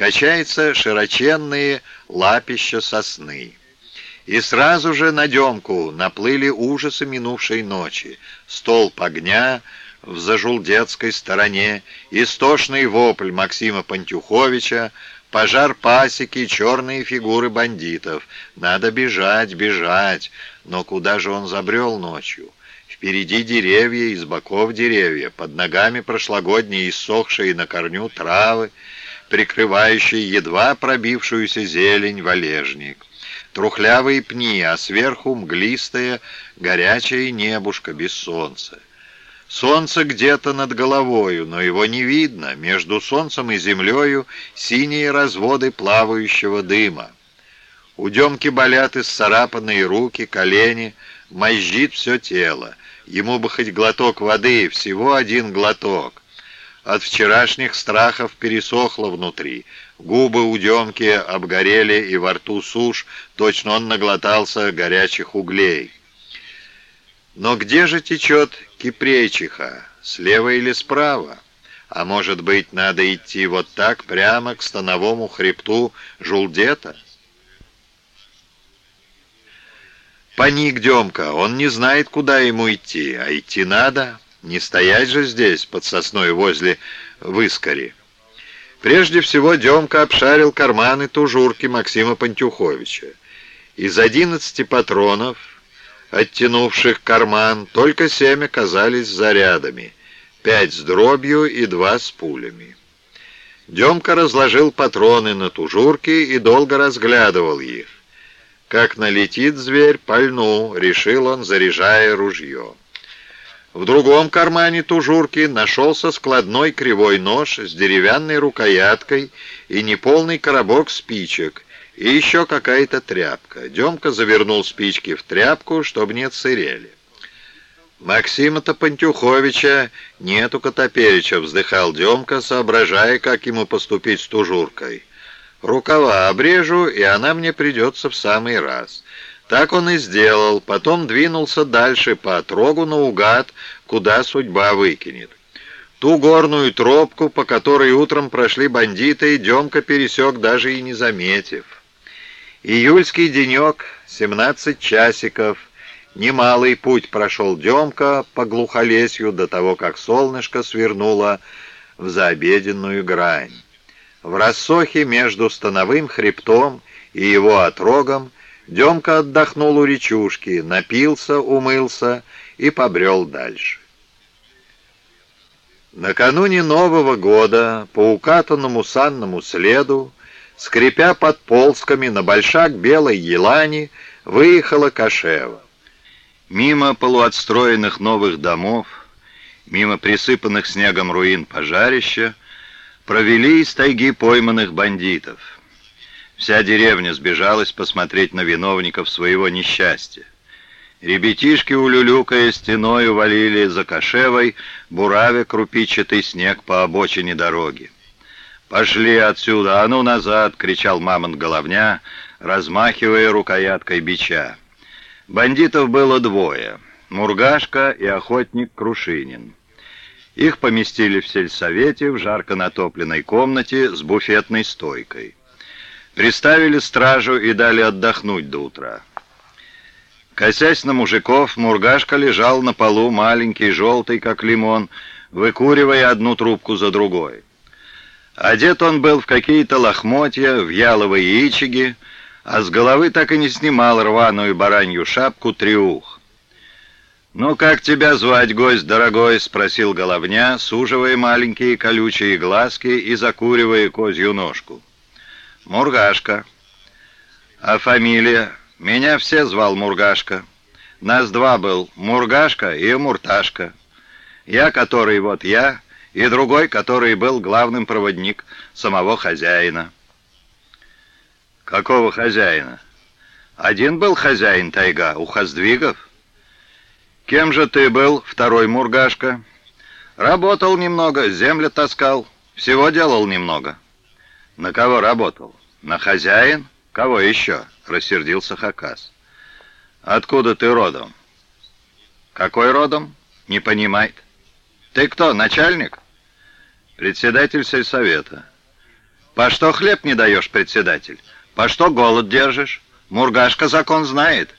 качается широченные лапища сосны. И сразу же на Демку наплыли ужасы минувшей ночи. Столб огня в зажулдетской стороне, истошный вопль Максима Пантюховича, пожар пасеки, черные фигуры бандитов. Надо бежать, бежать. Но куда же он забрел ночью? Впереди деревья, из боков деревья, под ногами прошлогодние иссохшие на корню травы, прикрывающие едва пробившуюся зелень валежник. Трухлявые пни, а сверху мглистое, горячее небушка без солнца. Солнце где-то над головою, но его не видно. Между солнцем и землею синие разводы плавающего дыма. У Демки болят исцарапанные руки, колени, мозжит все тело. Ему бы хоть глоток воды, всего один глоток. От вчерашних страхов пересохло внутри. Губы у Демки обгорели и во рту сушь, точно он наглотался горячих углей. Но где же течет Кипрейчиха, слева или справа? А может быть, надо идти вот так, прямо к становому хребту Жулдета? Паник Демка, он не знает, куда ему идти, а идти надо, не стоять же здесь, под сосной возле выскори. Прежде всего Демка обшарил карманы тужурки Максима Пантюховича. Из одиннадцати патронов, оттянувших карман, только семь оказались зарядами, пять с дробью и два с пулями. Демка разложил патроны на тужурке и долго разглядывал их. Как налетит зверь, пальну, решил он, заряжая ружье. В другом кармане тужурки нашелся складной кривой нож с деревянной рукояткой и неполный коробок спичек, и еще какая-то тряпка. Демка завернул спички в тряпку, чтобы не отсырели. Максима-то Пантюховича нету Котоперича, вздыхал Демка, соображая, как ему поступить с тужуркой. Рукава обрежу, и она мне придется в самый раз. Так он и сделал, потом двинулся дальше по отрогу наугад, куда судьба выкинет. Ту горную тропку, по которой утром прошли бандиты, Демка пересек, даже и не заметив. Июльский денек, 17 часиков, немалый путь прошел Демка по глухолесью до того, как солнышко свернуло в заобеденную грань. В рассохе между становым хребтом и его отрогом Демка отдохнул у речушки, напился, умылся и побрел дальше. Накануне Нового года по укатанному санному следу, скрипя под полсками на большак белой елани, выехала Кашева. Мимо полуотстроенных новых домов, мимо присыпанных снегом руин пожарища, провели из тайги пойманных бандитов. Вся деревня сбежалась посмотреть на виновников своего несчастья. Ребятишки, улюлюкая стеной, увалили за Кашевой, буравя крупичатый снег по обочине дороги. «Пошли отсюда, а ну назад!» — кричал мамонт Головня, размахивая рукояткой бича. Бандитов было двое — Мургашка и охотник Крушинин. Их поместили в сельсовете в жарко натопленной комнате с буфетной стойкой. Приставили стражу и дали отдохнуть до утра. Косясь на мужиков, Мургашка лежал на полу, маленький, желтый, как лимон, выкуривая одну трубку за другой. Одет он был в какие-то лохмотья, в яловые ичиги, а с головы так и не снимал рваную баранью шапку триух. «Ну, как тебя звать, гость дорогой?» — спросил головня, суживая маленькие колючие глазки и закуривая козью ножку. «Мургашка». «А фамилия?» «Меня все звал Мургашка. Нас два был, Мургашка и Мурташка. Я, который вот я, и другой, который был главным проводник самого хозяина». «Какого хозяина?» «Один был хозяин тайга, у Хоздвигов». «Кем же ты был, второй Мургашка?» «Работал немного, землю таскал, всего делал немного». «На кого работал? На хозяин? Кого еще?» — рассердился Хакас. «Откуда ты родом?» «Какой родом?» «Не понимает». «Ты кто, начальник?» «Председатель сельсовета». По что хлеб не даешь, председатель? По что голод держишь? Мургашка закон знает.